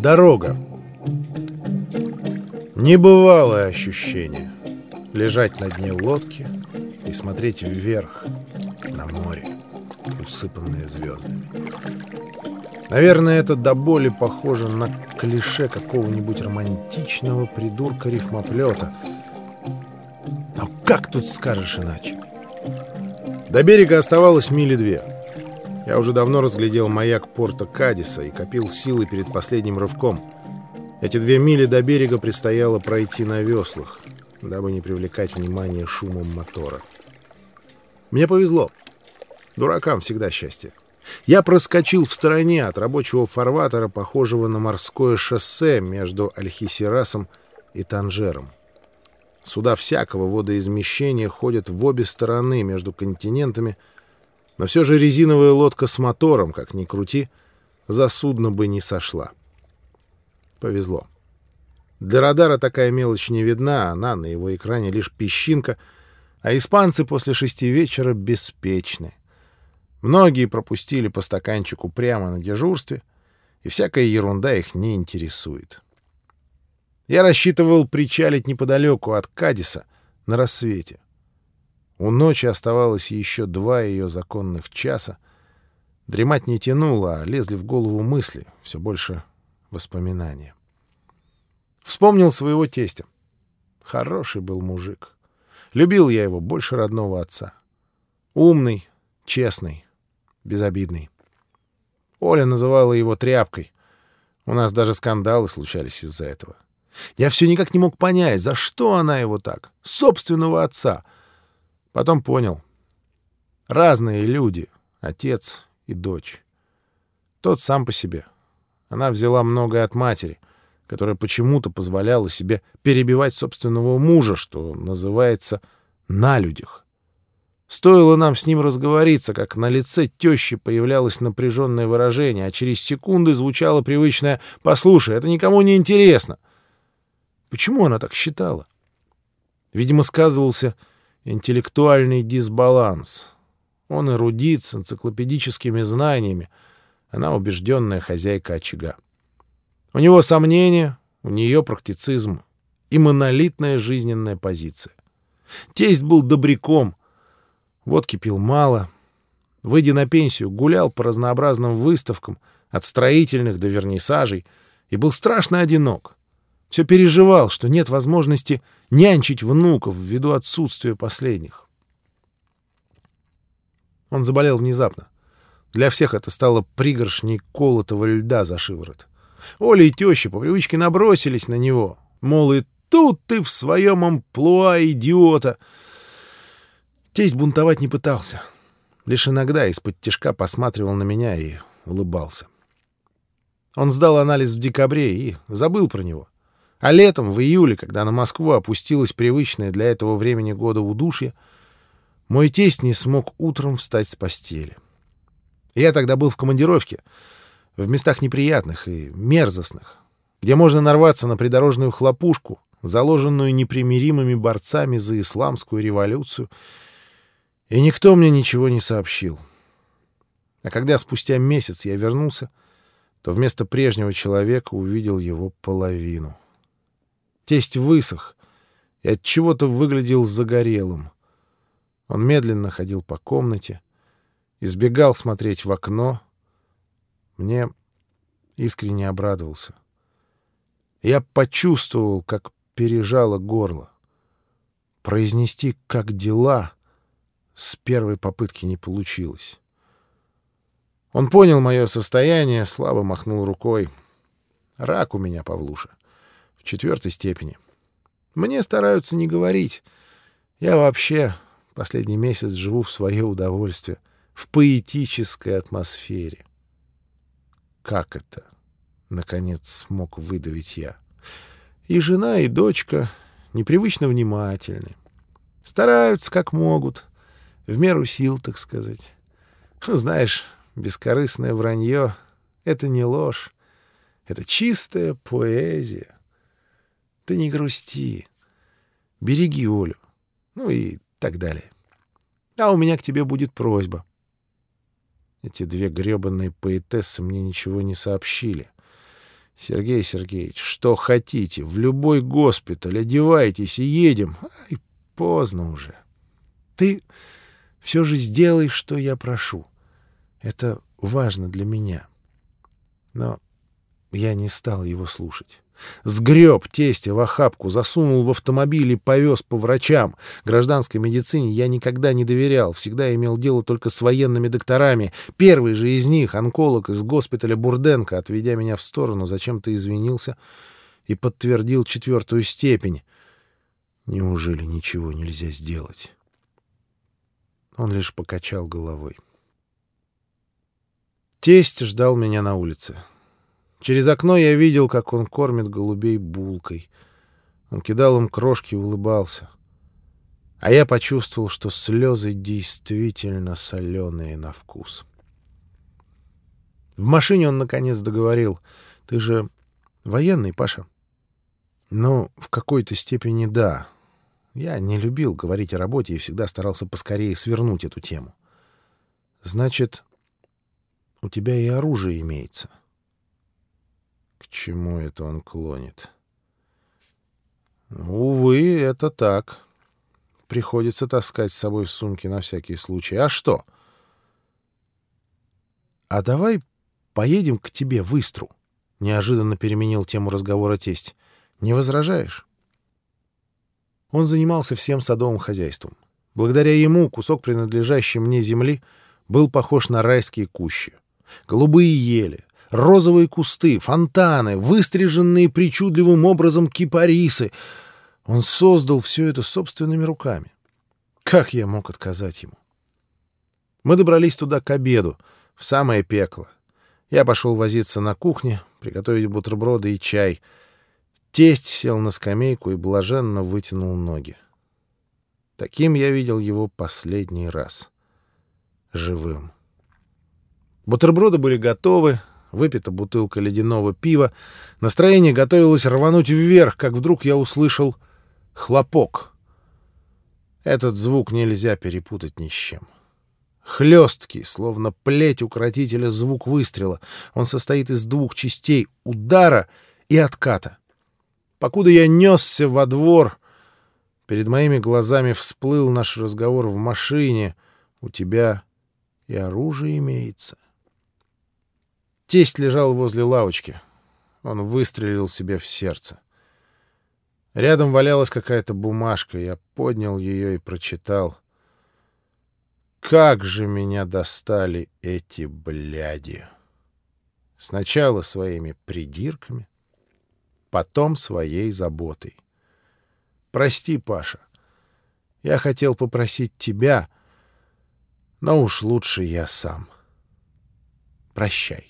Дорога. Небывалое ощущение. Лежать на дне лодки и смотреть вверх на море, усыпанное звездами. Наверное, это до боли похоже на клише какого-нибудь романтичного придурка-рифмоплета. Но как тут скажешь иначе? До берега оставалось мили две. Я уже давно разглядел маяк порта Кадиса и копил силы перед последним рывком. Эти две мили до берега предстояло пройти на веслах, дабы не привлекать внимание шумом мотора. Мне повезло. Дуракам всегда счастье. Я проскочил в стороне от рабочего фарватера, похожего на морское шоссе между Альхисирасом и Танжером. Суда всякого водоизмещения ходят в обе стороны между континентами — но все же резиновая лодка с мотором, как ни крути, за судно бы не сошла. Повезло. Для радара такая мелочь не видна, она на его экране лишь песчинка, а испанцы после шести вечера беспечны. Многие пропустили по стаканчику прямо на дежурстве, и всякая ерунда их не интересует. Я рассчитывал причалить неподалеку от Кадиса на рассвете. У ночи оставалось еще два ее законных часа. Дремать не тянуло, а лезли в голову мысли, все больше воспоминания. Вспомнил своего тестя. Хороший был мужик. Любил я его больше родного отца. Умный, честный, безобидный. Оля называла его тряпкой. У нас даже скандалы случались из-за этого. Я все никак не мог понять, за что она его так. Собственного отца — Потом понял. Разные люди, отец и дочь. Тот сам по себе. Она взяла многое от матери, которая почему-то позволяла себе перебивать собственного мужа, что называется «на людях». Стоило нам с ним разговориться, как на лице тещи появлялось напряженное выражение, а через секунды звучало привычное «послушай, это никому не интересно». Почему она так считала? Видимо, сказывался интеллектуальный дисбаланс. Он эрудит с энциклопедическими знаниями, она убежденная хозяйка очага. У него сомнения, у нее практицизм и монолитная жизненная позиция. Тесть был добряком, водки пил мало, выйдя на пенсию, гулял по разнообразным выставкам, от строительных до вернисажей, и был страшно одинок. Все переживал, что нет возможности нянчить внуков ввиду отсутствия последних. Он заболел внезапно. Для всех это стало пригоршней колотого льда за шиворот. Оля и теща по привычке набросились на него. Мол, и тут ты в своем амплуа идиота. Тесть бунтовать не пытался. Лишь иногда из-под тишка посматривал на меня и улыбался. Он сдал анализ в декабре и забыл про него. А летом, в июле, когда на Москву опустилась привычная для этого времени года удушье, мой тесть не смог утром встать с постели. Я тогда был в командировке, в местах неприятных и мерзостных, где можно нарваться на придорожную хлопушку, заложенную непримиримыми борцами за исламскую революцию, и никто мне ничего не сообщил. А когда спустя месяц я вернулся, то вместо прежнего человека увидел его половину. Тесть высох и от чего-то выглядел загорелым. Он медленно ходил по комнате, избегал смотреть в окно. Мне искренне обрадовался. Я почувствовал, как пережало горло. Произнести «как дела» с первой попытки не получилось. Он понял мое состояние, слабо махнул рукой. Рак у меня, Павлуша в четвертой степени. Мне стараются не говорить. Я вообще последний месяц живу в свое удовольствие, в поэтической атмосфере. Как это? Наконец смог выдавить я. И жена, и дочка непривычно внимательны. Стараются как могут, в меру сил, так сказать. Знаешь, бескорыстное вранье — это не ложь, это чистая поэзия. Ты не грусти. Береги Олю. Ну и так далее. А у меня к тебе будет просьба. Эти две гребанные поэтессы мне ничего не сообщили. Сергей Сергеевич, что хотите, в любой госпиталь, одевайтесь и едем. Ай, поздно уже. Ты все же сделай, что я прошу. Это важно для меня. Но я не стал его слушать. Сгреб тестя в охапку, засунул в автомобиль и повез по врачам. Гражданской медицине я никогда не доверял, всегда имел дело только с военными докторами. Первый же из них, онколог из госпиталя Бурденко, отведя меня в сторону, зачем-то извинился и подтвердил четвертую степень. Неужели ничего нельзя сделать? Он лишь покачал головой. Тесть ждал меня на улице. Через окно я видел, как он кормит голубей булкой. Он кидал им крошки и улыбался. А я почувствовал, что слезы действительно соленые на вкус. В машине он наконец договорил. «Ты же военный, Паша?» «Ну, в какой-то степени да. Я не любил говорить о работе и всегда старался поскорее свернуть эту тему. Значит, у тебя и оружие имеется». К чему это он клонит? Увы, это так. Приходится таскать с собой в сумке на всякий случай. А что? А давай поедем к тебе в Истру. Неожиданно переменил тему разговора тесть. Не возражаешь? Он занимался всем садовым хозяйством. Благодаря ему кусок принадлежащий мне земли был похож на райские кущи. Голубые ели, розовые кусты, фонтаны, выстриженные причудливым образом кипарисы. Он создал все это собственными руками. Как я мог отказать ему? Мы добрались туда к обеду, в самое пекло. Я пошел возиться на кухне, приготовить бутерброды и чай. Тесть сел на скамейку и блаженно вытянул ноги. Таким я видел его последний раз. Живым. Бутерброды были готовы, выпита бутылка ледяного пива. Настроение готовилось рвануть вверх, как вдруг я услышал хлопок. Этот звук нельзя перепутать ни с чем. Хлесткий, словно плеть укротителя звук выстрела. Он состоит из двух частей — удара и отката. Покуда я несся во двор, перед моими глазами всплыл наш разговор в машине. У тебя и оружие имеется. Тесть лежал возле лавочки. Он выстрелил себе в сердце. Рядом валялась какая-то бумажка. Я поднял ее и прочитал. Как же меня достали эти бляди! Сначала своими придирками, потом своей заботой. Прости, Паша. Я хотел попросить тебя, но уж лучше я сам. Прощай.